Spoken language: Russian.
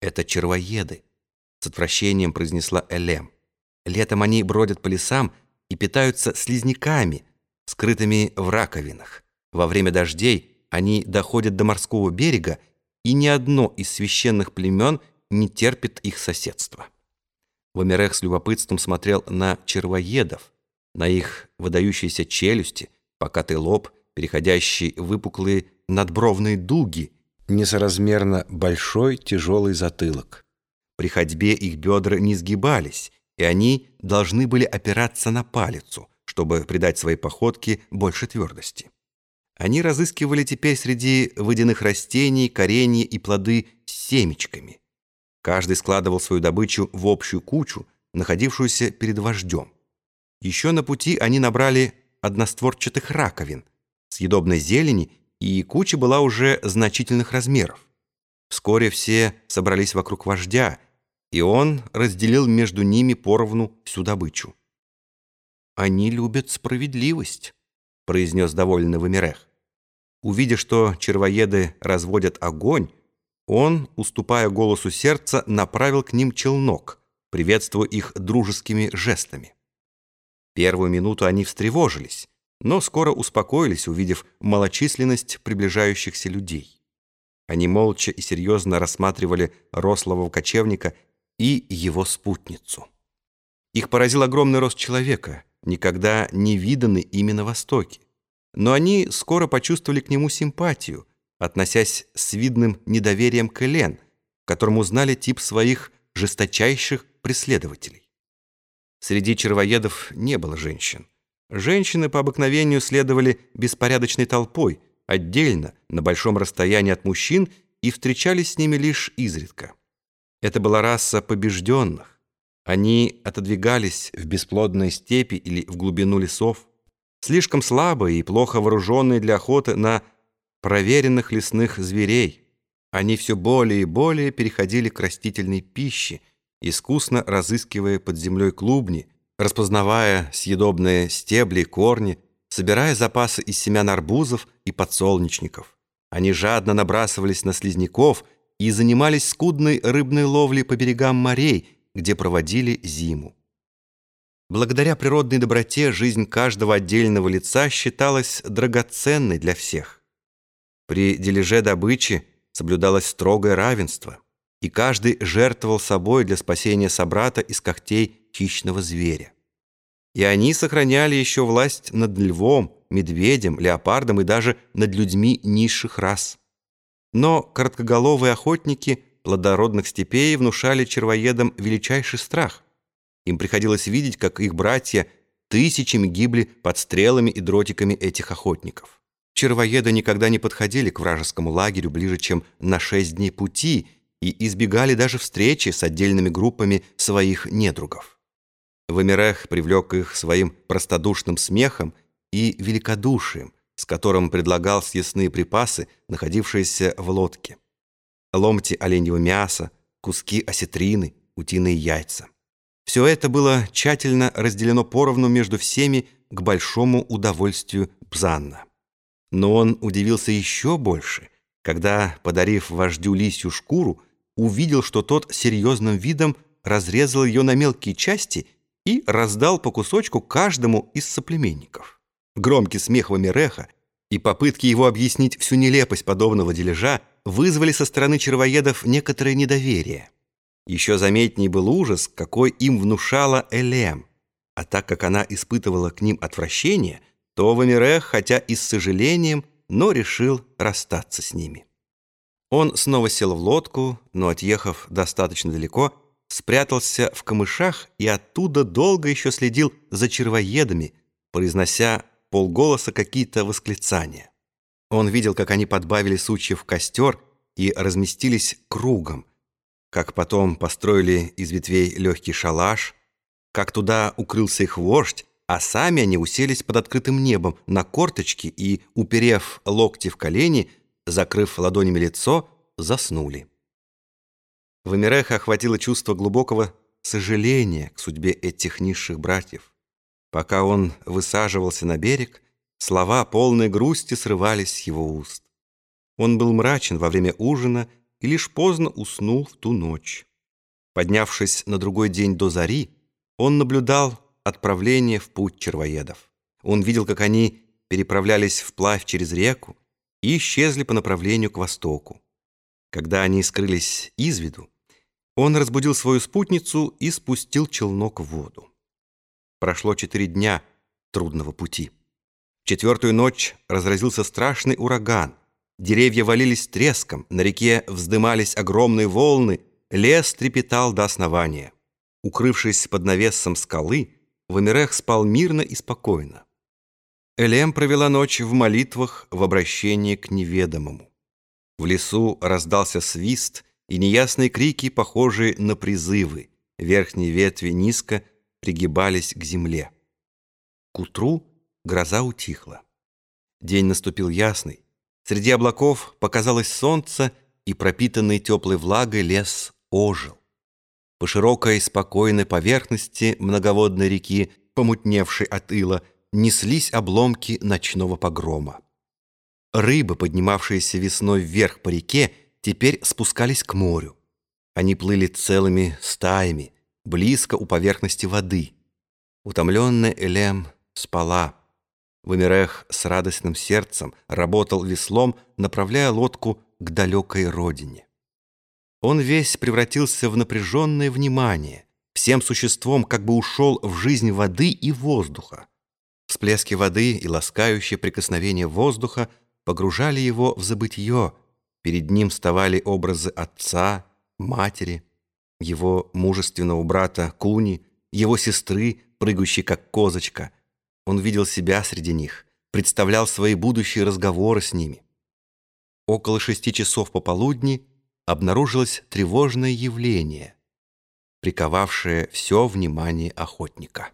«Это червоеды», — с отвращением произнесла Элем. «Летом они бродят по лесам и питаются слизняками, скрытыми в раковинах. Во время дождей они доходят до морского берега, и ни одно из священных племен не терпит их соседства». Вамирех с любопытством смотрел на червоедов, на их выдающиеся челюсти, покатый лоб, переходящий в выпуклые надбровные дуги — несоразмерно большой тяжелый затылок. При ходьбе их бедра не сгибались, и они должны были опираться на палицу, чтобы придать своей походке больше твердости. Они разыскивали теперь среди водяных растений коренья и плоды с семечками. Каждый складывал свою добычу в общую кучу, находившуюся перед вождем. Еще на пути они набрали одностворчатых раковин, съедобной зелени и куча была уже значительных размеров. Вскоре все собрались вокруг вождя, и он разделил между ними поровну всю добычу. «Они любят справедливость», — произнес довольный Вамирех. Увидя, что червоеды разводят огонь, он, уступая голосу сердца, направил к ним челнок, приветствуя их дружескими жестами. Первую минуту они встревожились, но скоро успокоились, увидев малочисленность приближающихся людей. Они молча и серьезно рассматривали рослого кочевника и его спутницу. Их поразил огромный рост человека, никогда не виданный ими на Востоке. Но они скоро почувствовали к нему симпатию, относясь с видным недоверием к Элен, которому знали тип своих жесточайших преследователей. Среди червоедов не было женщин. Женщины по обыкновению следовали беспорядочной толпой, отдельно, на большом расстоянии от мужчин, и встречались с ними лишь изредка. Это была раса побежденных. Они отодвигались в бесплодные степи или в глубину лесов, слишком слабые и плохо вооруженные для охоты на проверенных лесных зверей. Они все более и более переходили к растительной пище, искусно разыскивая под землей клубни, распознавая съедобные стебли и корни, собирая запасы из семян арбузов и подсолнечников. Они жадно набрасывались на слизняков и занимались скудной рыбной ловлей по берегам морей, где проводили зиму. Благодаря природной доброте жизнь каждого отдельного лица считалась драгоценной для всех. При дележе добычи соблюдалось строгое равенство, и каждый жертвовал собой для спасения собрата из когтей хищного зверя. И они сохраняли еще власть над львом, медведем, леопардом и даже над людьми низших рас. Но короткоголовые охотники плодородных степей внушали червоедам величайший страх. Им приходилось видеть, как их братья тысячами гибли под стрелами и дротиками этих охотников. Червоеды никогда не подходили к вражескому лагерю ближе, чем на шесть дней пути и избегали даже встречи с отдельными группами своих недругов. Вамирех привлек их своим простодушным смехом и великодушием, с которым предлагал съестные припасы, находившиеся в лодке. Ломти оленьего мяса, куски осетрины, утиные яйца. Все это было тщательно разделено поровну между всеми к большому удовольствию Бзанна. Но он удивился еще больше, когда, подарив вождю лисью шкуру, увидел, что тот серьезным видом разрезал ее на мелкие части и раздал по кусочку каждому из соплеменников. Громкий смех Вамиреха и попытки его объяснить всю нелепость подобного дележа вызвали со стороны червоедов некоторое недоверие. Еще заметней был ужас, какой им внушала Элем, а так как она испытывала к ним отвращение, то Вамирех, хотя и с сожалением, но решил расстаться с ними. Он снова сел в лодку, но, отъехав достаточно далеко, спрятался в камышах и оттуда долго еще следил за червоедами, произнося полголоса какие-то восклицания. Он видел, как они подбавили сучьев в костер и разместились кругом, как потом построили из ветвей легкий шалаш, как туда укрылся их вождь, а сами они уселись под открытым небом на корточки и, уперев локти в колени, закрыв ладонями лицо, заснули. Вамиреха охватило чувство глубокого сожаления к судьбе этих низших братьев. Пока он высаживался на берег, слова полной грусти срывались с его уст. Он был мрачен во время ужина и лишь поздно уснул в ту ночь. Поднявшись на другой день до зари, он наблюдал отправление в путь червоедов. Он видел, как они переправлялись вплавь через реку и исчезли по направлению к востоку. Когда они скрылись из виду, он разбудил свою спутницу и спустил челнок в воду. Прошло четыре дня трудного пути. Четвертую ночь разразился страшный ураган. Деревья валились треском, на реке вздымались огромные волны, лес трепетал до основания. Укрывшись под навесом скалы, Вамирех спал мирно и спокойно. Элем провела ночь в молитвах в обращении к неведомому. В лесу раздался свист и неясные крики, похожие на призывы. Верхние ветви низко пригибались к земле. К утру гроза утихла. День наступил ясный. Среди облаков показалось солнце, и пропитанный теплой влагой лес ожил. По широкой спокойной поверхности многоводной реки, помутневшей от ила, неслись обломки ночного погрома. Рыбы, поднимавшиеся весной вверх по реке, теперь спускались к морю. Они плыли целыми стаями, близко у поверхности воды. Утомленная Элем спала. Вымерех с радостным сердцем работал веслом, направляя лодку к далекой родине. Он весь превратился в напряженное внимание, всем существом как бы ушел в жизнь воды и воздуха. Всплески воды и ласкающее прикосновение воздуха погружали его в забытье. Перед ним вставали образы отца, матери, его мужественного брата Куни, его сестры, прыгающей как козочка. Он видел себя среди них, представлял свои будущие разговоры с ними. Около шести часов пополудни обнаружилось тревожное явление, приковавшее все внимание охотника.